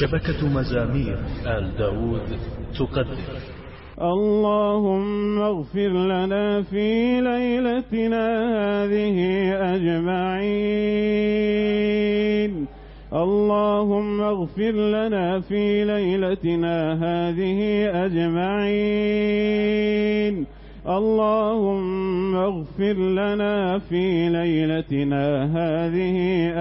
شبكة مزامير آل داود تقدم. اللهم اغفر لنا في ليلتنا هذه أجمعين. اللهم اغفر لنا في ليلتنا هذه أجمعين. اللهم اغفر لنا في ليلتنا هذه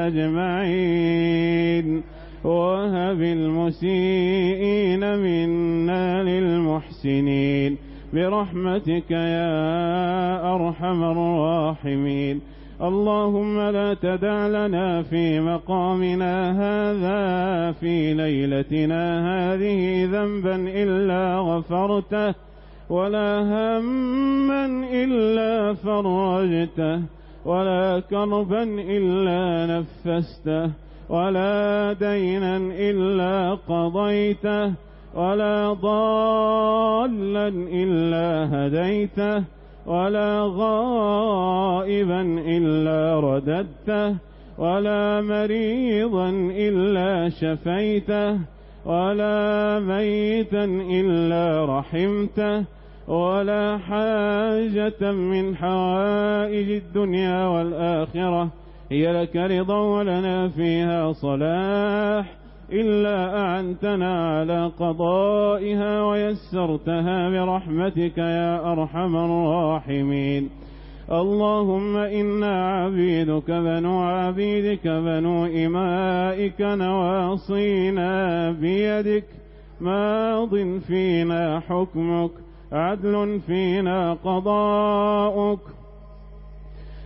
أجمعين. وهب المسيئين منا للمحسنين برحمتك يا أرحم الراحمين اللهم لا تدع لنا في مقامنا هذا في ليلتنا هذه ذنبا إلا غفرته ولا هما إلا فرجته ولا كربا إلا نفسته ولا دينا إلا قضيته ولا ضالا إلا هديته ولا غائبا إلا رددته ولا مريضا إلا شفيته ولا ميتا إلا رحمته ولا حاجة من حوائج الدنيا والآخرة هي لك رضا ولنا فيها صلاح. إلا أعنتنا على قضائها ويسرتها برحمتك يا أرحم الراحمين. اللهم إنا عبيدك بنو عبيدك بنو إمائك نواصينا بيدك. ماض فينا حكمك عدل فينا قضاؤك.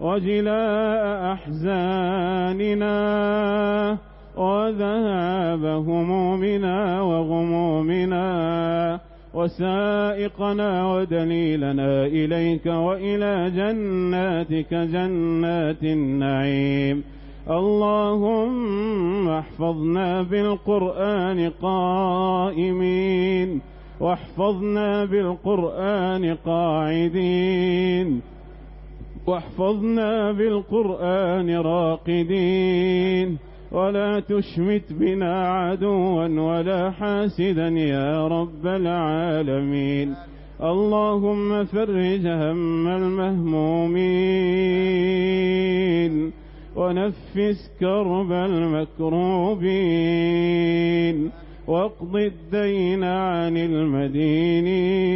وجلاء أحزاننا وذهاب همومنا وغمومنا وسائقنا ودليلنا إليك وإلى جناتك جنات النعيم. اللهم احفظنا بالقرآن قائمين واحفظنا بالقرآن قاعدين واحفظنا بالقرآن راقدين ولا تشمت بنا عدوا ولا حاسدا يا رب العالمين. اللهم فرج هم المهمومين ونفس كرب المكروبين واقض الدين عن المدينين.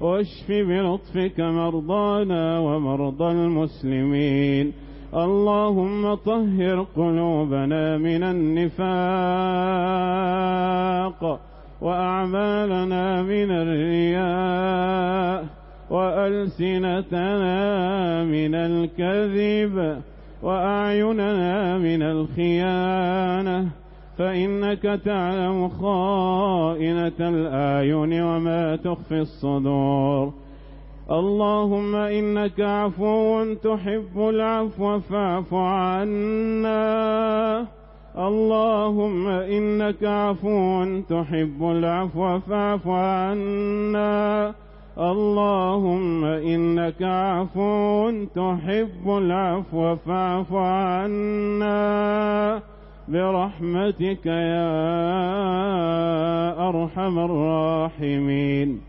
واشف بلطفك مرضانا ومرضى المسلمين. اللهم طهر قلوبنا من النفاق وأعمالنا من الرياء وألسنتنا من الكذب وأعيننا من الخيانة. فإنك تعلم خائنة الآيون وما تخفي الصدور. اللهم إنك عفو تحب العفو فاعف عنا. اللهم إنك عفو تحب العفو فاعف عنا. اللهم إنك عفو تحب العفو فاعف عنا. برحمتك يا أرحم الراحمين.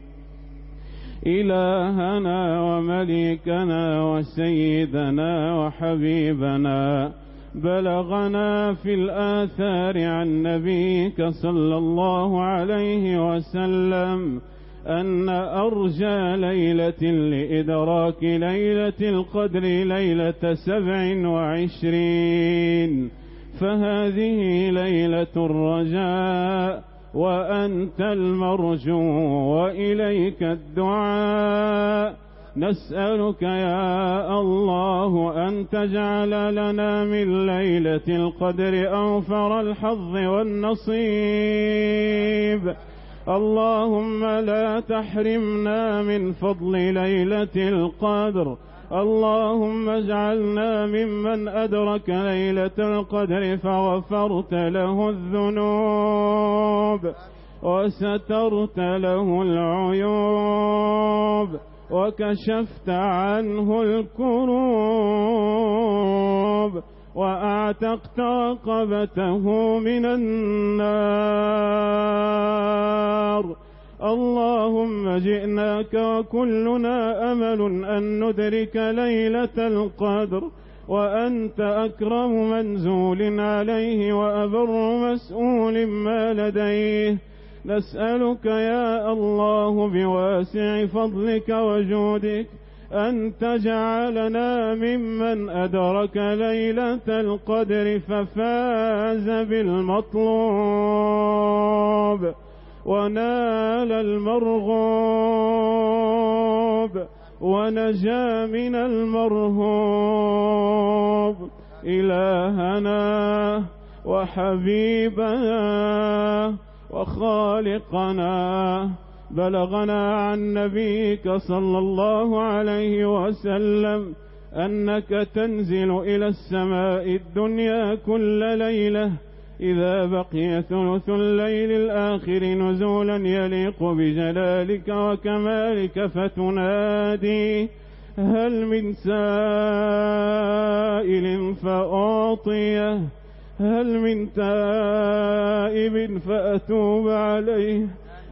إلهنا ومليكنا وسيدنا وحبيبنا بلغنا في الآثار عن نبيك صلى الله عليه وسلم أن أرجى ليلة لإدراك ليلة القدر ليلة سبع وعشرين. فهذه ليلة الرجاء وأنت المرجو وإليك الدعاء. نسألك يا الله أن تجعل لنا من ليلة القدر أوفر الحظ والنصيب. اللهم لا تحرمنا من فضل ليلة القدر اللهم اجعلنا ممن أدرك ليلة القدر فغفرت له الذنوب وسترت له العيوب وكشفت عنه الكروب وأعتقت رقبته من النار اللهم جئناك وكلنا أمل أن ندرك ليلة القدر وأنت أكرم منزول عليه وأبر مسؤول ما لديه. نسألك يا الله بواسع فضلك وجودك أن تجعلنا ممن أدرك ليلة القدر ففاز بالمطلوب. ونال المرغوب ونجا من المرهوب. إلهنا وحبيبنا وخالقنا. بلغنا عن نبيك صلى الله عليه وسلم أنك تنزل إلى السماء الدنيا كل ليلة إذا بقي ثلث الليل الآخر نزولا يليق بجلالك وكمالك فتنادي هل من سائل فأعطيه هل من تائب فأتوب عليه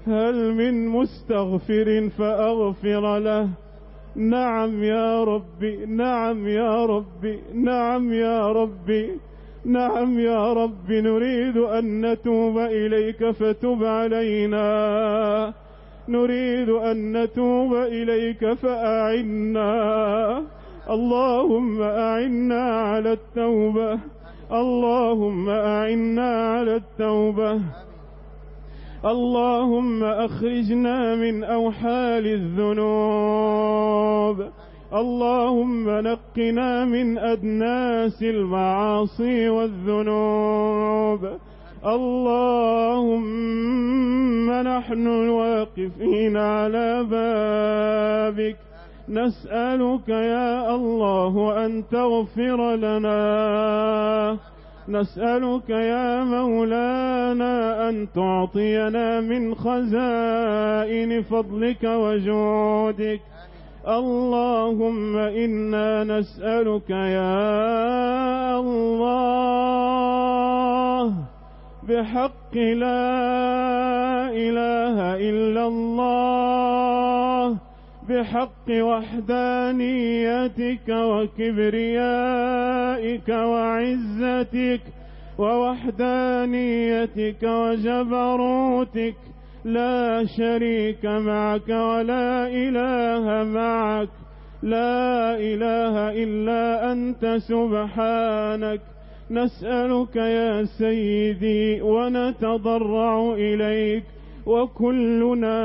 هل من مستغفر فأغفر له. نعم يا ربي نعم يا ربي نعم يا ربي. نعم يا رب نريد أن نتوب إليك فتب علينا. نريد أن نتوب إليك فأعنا. اللهم أعنا على التوبة. اللهم أعنا على التوبة. اللهم أخرجنا من أوحال الذنوب. اللهم نقنا من أدناس المعاصي والذنوب. اللهم نحن الواقفين على بابك. نسألك يا الله أن تغفر لنا. نسألك يا مولانا أن تعطينا من خزائن فضلك وجودك. اللهم إنا نسألك يا الله بحق لا إله إلا الله بحق وحدانيتك وكبريائك وعزتك ووحدانيتك وجبروتك لا شريك معك ولا إله معك. لا إله إلا أنت سبحانك. نسألك يا سيدي ونتضرع إليك. وكلنا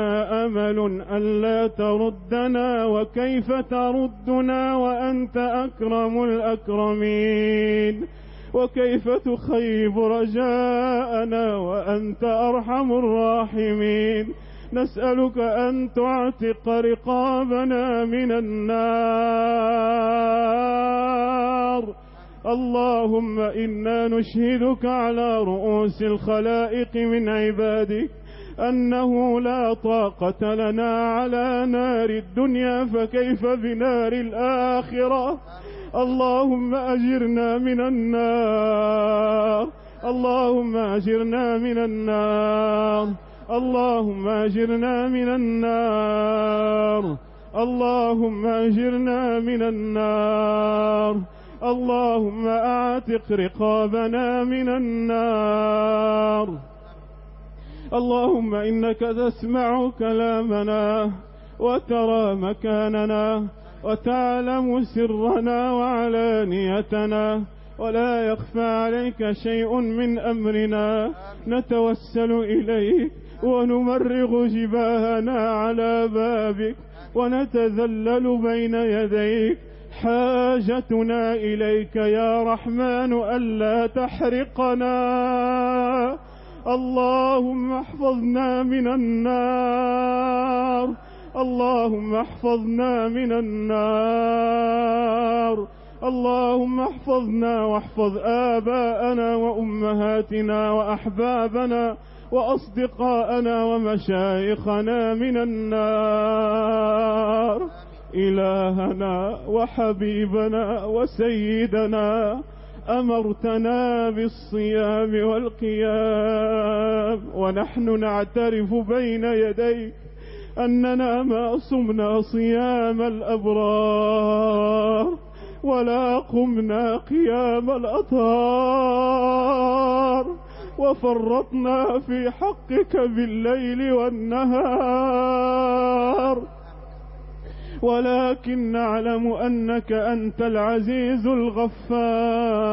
أمل ألا تردنا وكيف تردنا وأنت أكرم الأكرمين. وكيف تخيب رجاءنا وأنت أرحم الراحمين؟ نسألك أن تعتق رقابنا من النار. اللهم إنا نشهدك على رؤوس الخلائق من عبادك أنه لا طاقة لنا على نار الدنيا فكيف بنار الآخرة؟ اللهم أجرنا من النار. اللهم أجرنا من النار. اللهم أجرنا من النار. اللهم أجرنا من النار. اللهم أعتق رقابنا من النار. اللهم إنك تسمع كلامنا وترى مكاننا. وتعلم سرنا وعلانيتنا ولا يخفى عليك شيء من أمرنا. نتوسل إليك ونمرغ جباهنا على بابك ونتذلل بين يديك. حاجتنا إليك يا رحمن ألا تحرقنا. اللهم احفظنا من النار. اللهم احفظنا من النار. اللهم احفظنا واحفظ آباءنا وأمهاتنا وأحبابنا وأصدقاءنا ومشايخنا من النار. إلهنا وحبيبنا وسيدنا أمرتنا بالصيام والقيام ونحن نعترف بين يديك أننا ما صمنا صيام الأبرار ولا قمنا قيام الأطهار وفرطنا في حقك بالليل والنهار ولكن نعلم أنك أنت العزيز الغفار.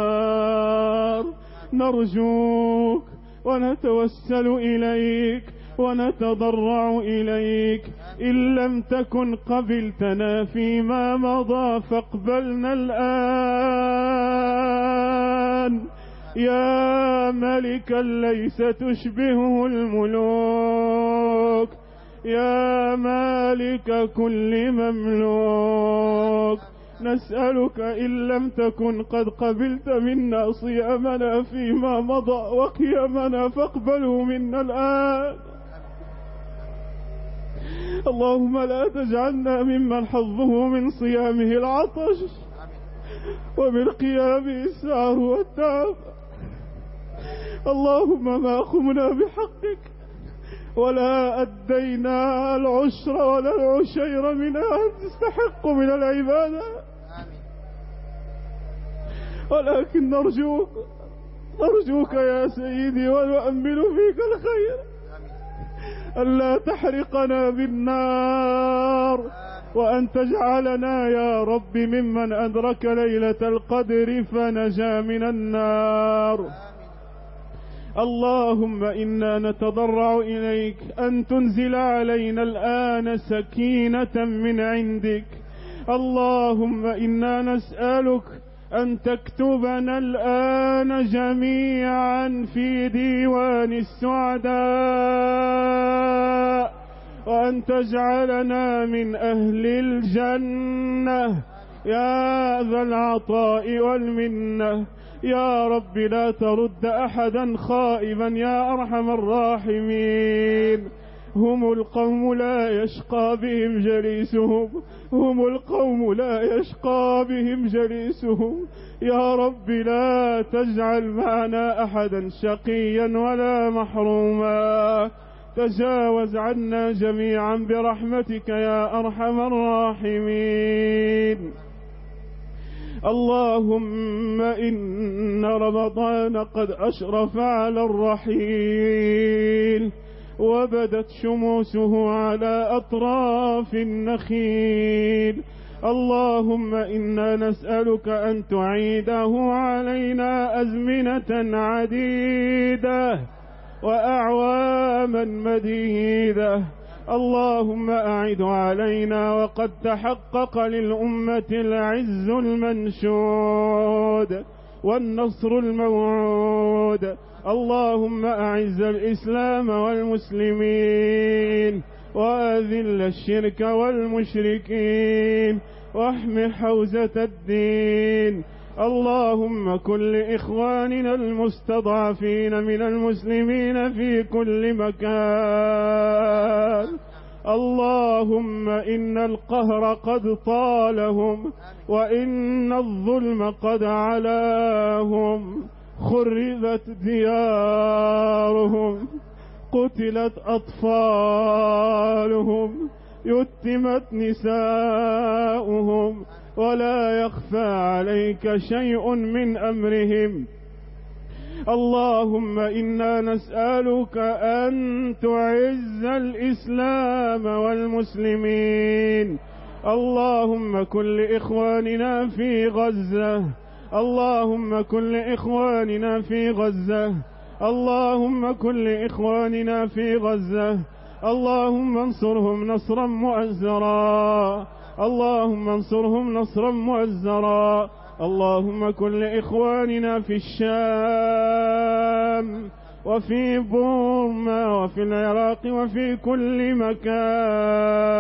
نرجوك ونتوسل إليك ونتضرع إليك. إن لم تكن قبلتنا فيما مضى فاقبلنا الآن. يا ملكا ليس تشبهه الملوك. يا مالك كل مملوك. نسألك إن لم تكن قد قبلت منا صيامنا فيما مضى وقيامنا فاقبله منا الآن. اللهم لا تجعلنا ممن حظه من صيامه العطش ومن قيامه السعر والتعب اللهم ما قمنا بحقك ولا أدينا العشر ولا العشير من أن تستحق من العبادة. ولكن نرجوك نرجوك يا سيدي ونؤمن فيك الخير. ألا تحرقنا بالنار وأن تجعلنا يا رب ممن أدرك ليلة القدر فنجا من النار. اللهم إنا نتضرع إليك أن تنزل علينا الآن سكينة من عندك. اللهم إنا نسألك أن تكتبنا الآن جميعا في ديوان السعداء وأن تجعلنا من أهل الجنة. يا ذا العطاء والمنة. يا رب لا ترد أحدا خائبا يا أرحم الراحمين. هم القوم لا يشقى بهم جليسهم. هم القوم لا يشقى بهم جليسهم. يا رب لا تجعل معنا أحدا شقيا ولا محروما. تجاوز عنا جميعا برحمتك يا أرحم الراحمين. اللهم إن رمضان قد أشرف على الرحيل. وبدت شموسه على أطراف النخيل. اللهم إنا نسألك أن تعيده علينا أزمنة عديدة وأعواما مديدة. اللهم أعد علينا وقد تحقق للأمة العز المنشود. والنصر الموعود. اللهم أعز الإسلام والمسلمين وأذل الشرك والمشركين واحم حوزة الدين. اللهم كل إخواننا المستضعفين من المسلمين في كل مكان. اللهم إن القهر قد طالهم وإن الظلم قد علاهم خربت ديارهم قتلت أطفالهم يتمت نساؤهم ولا يخفى عليك شيء من أمرهم اللهم إنا نسألك أن تعز الإسلام والمسلمين اللهم كن لإخواننا في غزة اللهم كن لإخواننا في غزة اللهم كن لإخواننا في غزة اللهم انصرهم نصرا مؤزرا اللهم انصرهم نصرا مؤزرا اللهم كن لإخواننا في الشام وفي بورما وفي العراق وفي كل مكان.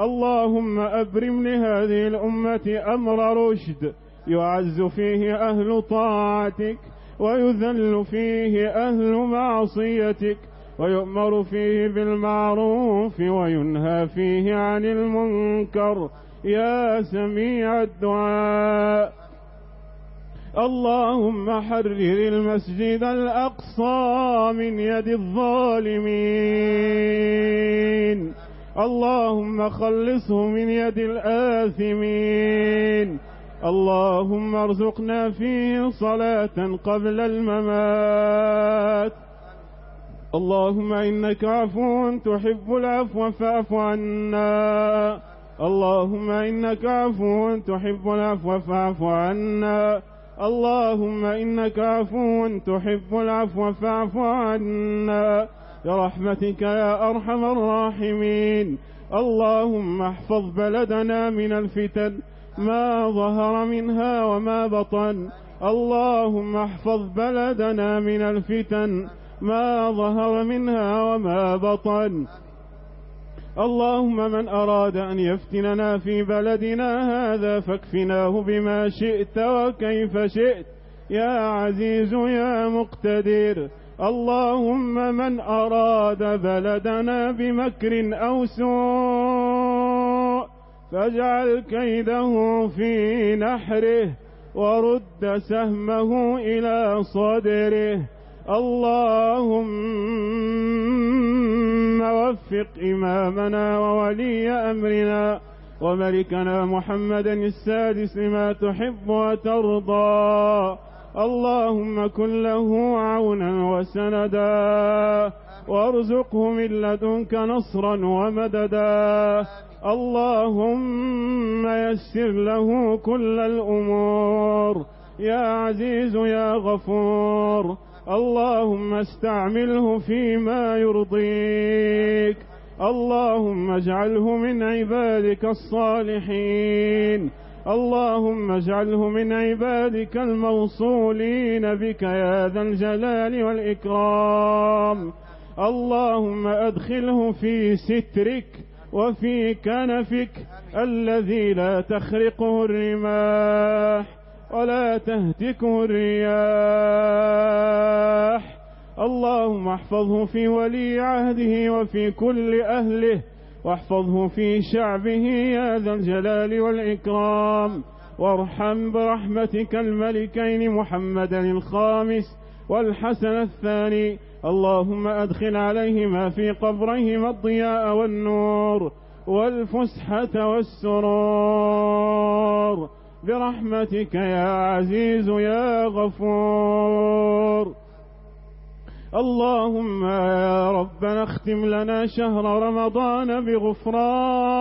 اللهم أبرم لهذه الأمة أمر رشد يعز فيه أهل طاعتك ويذل فيه أهل معصيتك ويؤمر فيه بالمعروف وينهى فيه عن المنكر. يا سميع الدعاء. اللهم حرر المسجد الأقصى من يد الظالمين. اللهم خلصه من يد الآثمين. اللهم ارزقنا فيه صلاة قبل الممات. اللهم إنك عفو تحب العفو فاعف عنا. اللهم إنك عفو تحب العفو فاعف عنا. اللهم إنك عفو تحب العفو فاعف عنا. برحمتك يا أرحم الراحمين. اللهم احفظ بلدنا من الفتن ما ظهر منها وما بطن. اللهم احفظ بلدنا من الفتن ما ظهر منها وما بطن. اللهم من أراد أن يفتننا في بلدنا هذا فاكفناه بما شئت وكيف شئت. يا عزيز يا مقتدر اللهم من أراد بلدنا بمكر أو سوء فاجعل كيده في نحره ورد سهمه إلى صدره. اللهم وفق إمامنا وولي أمرنا وملكنا محمدا السادس لما تحب وترضى. اللهم كن له عونا وسندا. وارزقه من لدنك نصرا ومددا. اللهم يسر له كل الأمور. يا عزيز يا غفور. اللهم استعمله فيما يرضيك. اللهم اجعله من عبادك الصالحين. اللهم اجعله من عبادك الموصولين بك يا ذا الجلال والإكرام. اللهم أدخله في سترك وفي كنفك الذي لا تخرقه الرماح. ولا تهتكه الرياح. اللهم احفظه في ولي عهده وفي كل أهله. واحفظه في شعبه يا ذا الجلال والإكرام. وارحم برحمتك الملكين محمدا الخامس والحسن الثاني. اللهم أدخل عليهما في قبريهما الضياء والنور والفسحة والسرور. برحمتك يا عزيز يا غفور. اللهم يا ربنا اختم لنا شهر رمضان بغفرانك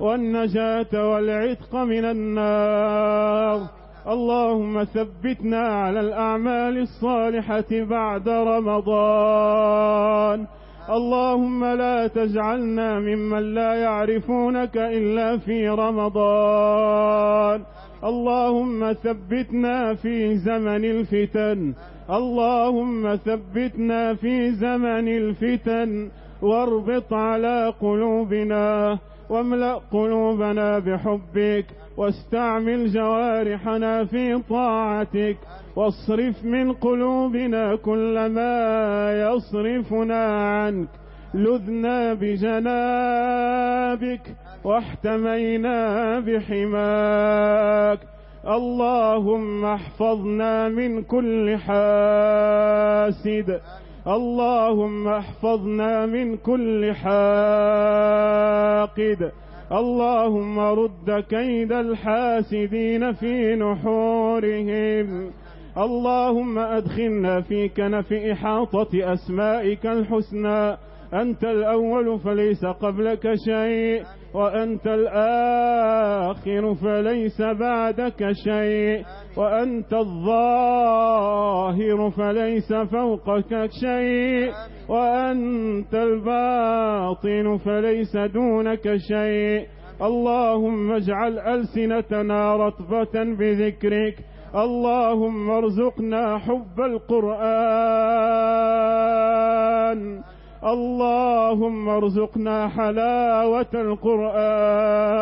والنجاة والعتق من النار. اللهم ثبتنا على الأعمال الصالحة بعد رمضان. اللهم لا تجعلنا ممن لا يعرفونك إلا في رمضان. اللهم ثبتنا في زمن الفتن. اللهم ثبتنا في زمن الفتن. واربط على قلوبنا واملأ قلوبنا بحبك واستعمل جوارحنا في طاعتك. واصرف من قلوبنا كل ما يصرفنا عنك. لذنا بجنابك واحتمينا بحماك. اللهم احفظنا من كل حاسد. اللهم احفظنا من كل حاقد. اللهم رد كيد الحاسدين في نحورهم. اللهم أدخلنا في كنف إحاطة أسمائك الحسنى. أنت الأول فليس قبلك شيء وأنت الآخر فليس بعدك شيء وأنت الظاهر فليس فوقك شيء وأنت الباطن فليس دونك شيء. اللهم اجعل ألسنتنا رطبة بذكرك اللهم ارزقنا حب القرآن. اللهم ارزقنا حلاوة القرآن.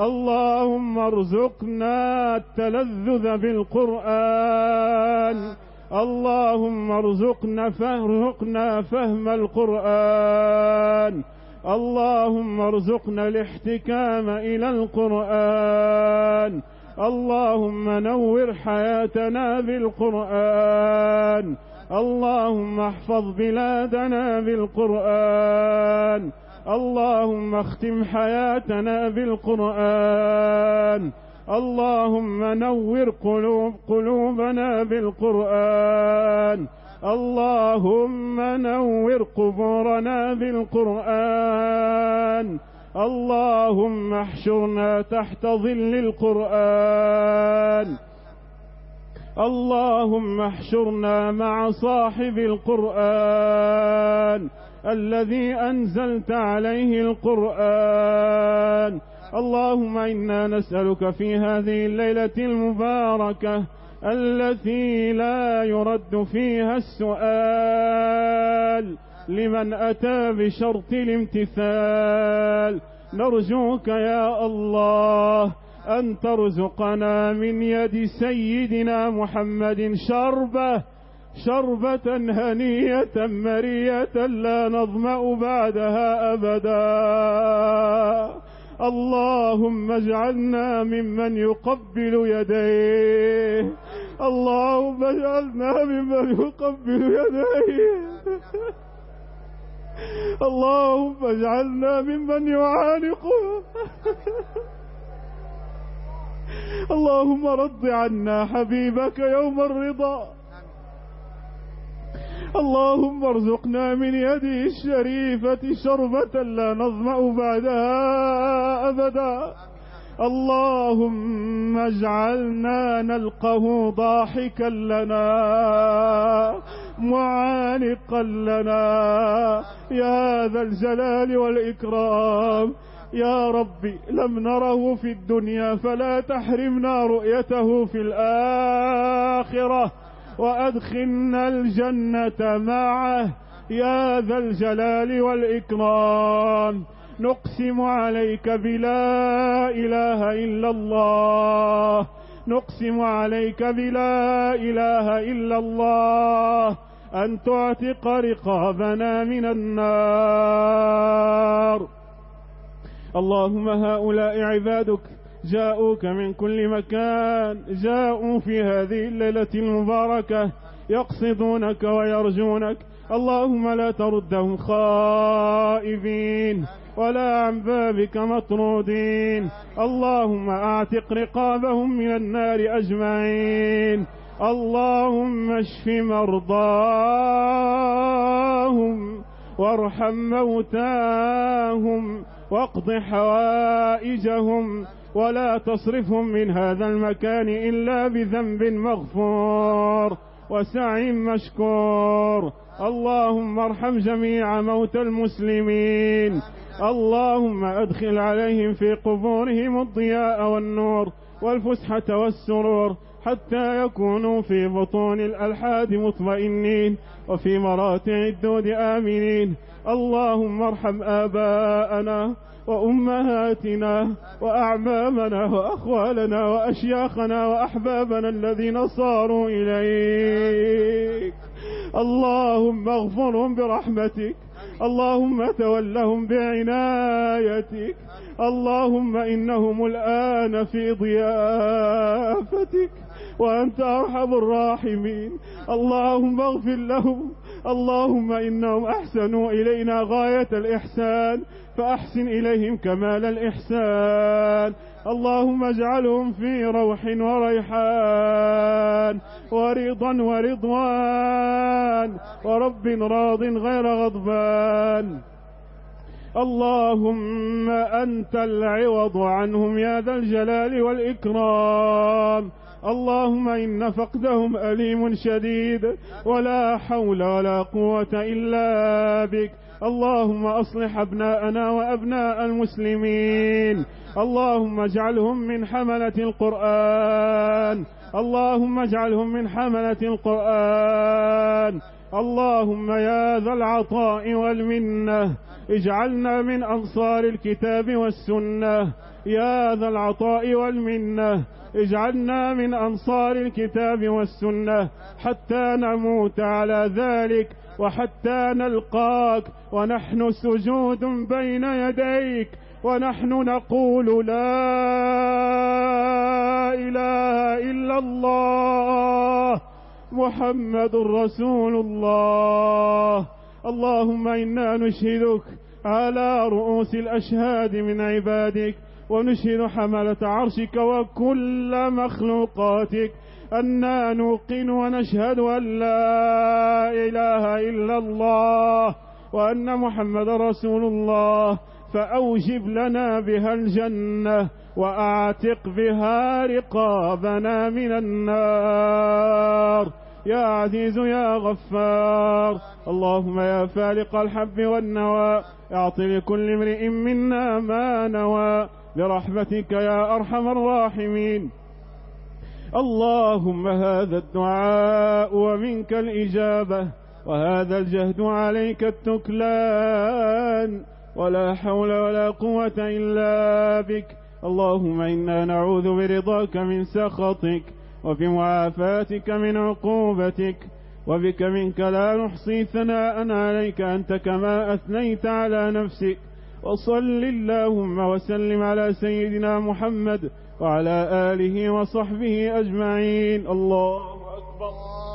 اللهم ارزقنا التلذذ بالقرآن. اللهم ارزقنا فارزقنا فهم القرآن. اللهم ارزقنا الاحتكام إلى القرآن. اللهم نور حياتنا بالقرآن. اللهم احفظ بلادنا بالقرآن. اللهم اختم حياتنا بالقرآن. اللهم نور قلوب قلوبنا بالقرآن. اللهم نور قبورنا بالقرآن. اللهم احشرنا تحت ظل القرآن. اللهم احشرنا مع صاحب القرآن الذي أنزلت عليه القرآن. اللهم إنا نسألك في هذه الليلة المباركة التي لا يرد فيها السؤال. لمن أتى بشرط الامتثال. نرجوك يا الله أن ترزقنا من يد سيدنا محمد شربة شربة هنية مرية لا نظمأ بعدها أبدا. اللهم اجعلنا ممن يقبل يديه. اللهم اجعلنا ممن يقبل يديه. اللهم اجعلنا ممن يعانقه اللهم رض عنا حبيبك يوم الرضا. اللهم ارزقنا من يده الشريفة شربة لا نظمأ بعدها أبدا. اللهم اجعلنا نلقه ضاحكا لنا معانقا لنا. يا ذا الجلال والإكرام يا ربي لم نره في الدنيا فلا تحرمنا رؤيته في الآخرة وأدخلنا الجنة معه. يا ذا الجلال والإكرام. نقسم عليك بلا إله إلا الله. نقسم عليك بلا إله إلا الله. أن تعتق رقابنا من النار. اللهم هؤلاء عبادك جاءوك من كل مكان. جاءوا في هذه الليلة المباركة يقصدونك ويرجونك. اللهم لا تردهم خائبين. ولا عن بابك مطرودين. اللهم اعتق رقابهم من النار أجمعين. اللهم اشف مرضاهم وارحم موتاهم واقض حوائجهم ولا تصرفهم من هذا المكان إلا بذنب مغفور وسعي مشكور. اللهم ارحم جميع موتى المسلمين. اللهم أدخل عليهم في قبورهم الضياء والنور والفسحة والسرور حتى يكونوا في بطون الألحاد مطمئنين وفي مراتع الدود آمنين. اللهم ارحم آباءنا وأمهاتنا وأعمامنا وأخوالنا وأشياخنا وأحبابنا الذين صاروا إليك. اللهم اغفرهم برحمتك. اللهم تولهم بعنايتك. اللهم إنهم الآن في ضيافتك. وأنت أرحم الراحمين. اللهم اغفر لهم. اللهم إنهم أحسنوا إلينا غاية الإحسان فأحسن إليهم كمال الإحسان. اللهم اجعلهم في روح وريحان ورضا ورضوان ورب راض غير غضبان. اللهم أنت العوض عنهم يا ذا الجلال والإكرام. اللهم إن فقدهم أليم شديد ولا حول ولا قوة إلا بك. اللهم أصلح أبناءنا وأبناء المسلمين. اللهم اجعلهم من حملة القرآن. اللهم اجعلهم من حملة القرآن. اللهم يا ذا العطاء والمنة. اجعلنا من أنصار الكتاب والسنة. يا ذا العطاء والمنة اجعلنا من أنصار الكتاب والسنة حتى نموت على ذلك وحتى نلقاك ونحن سجود بين يديك ونحن نقول لا إله إلا الله محمد رسول الله. اللهم إنا نشهدك على رؤوس الأشهاد من عبادك ونشهد حملة عرشك وكل مخلوقاتك أنا نوقن ونشهد أن لا إله إلا الله وأن محمد رسول الله فأوجب لنا بها الجنة وأعتق بها رقابنا من النار يا عزيز يا غفار. اللهم يا فالق الحب والنوى اعط لكل امرئ منا ما نوى. برحمتك يا أرحم الراحمين. اللهم هذا الدعاء ومنك الإجابة وهذا الجهد عليك التكلان. ولا حول ولا قوة إلا بك. اللهم إنا نعوذ برضاك من سخطك. وفي معافاتك من عقوبتك وبك منك لا نحصي ثناء عليك أنت كما أثنيت على نفسك. وصل اللهم وسلم على سيدنا محمد وعلى آله وصحبه أجمعين. الله أكبر.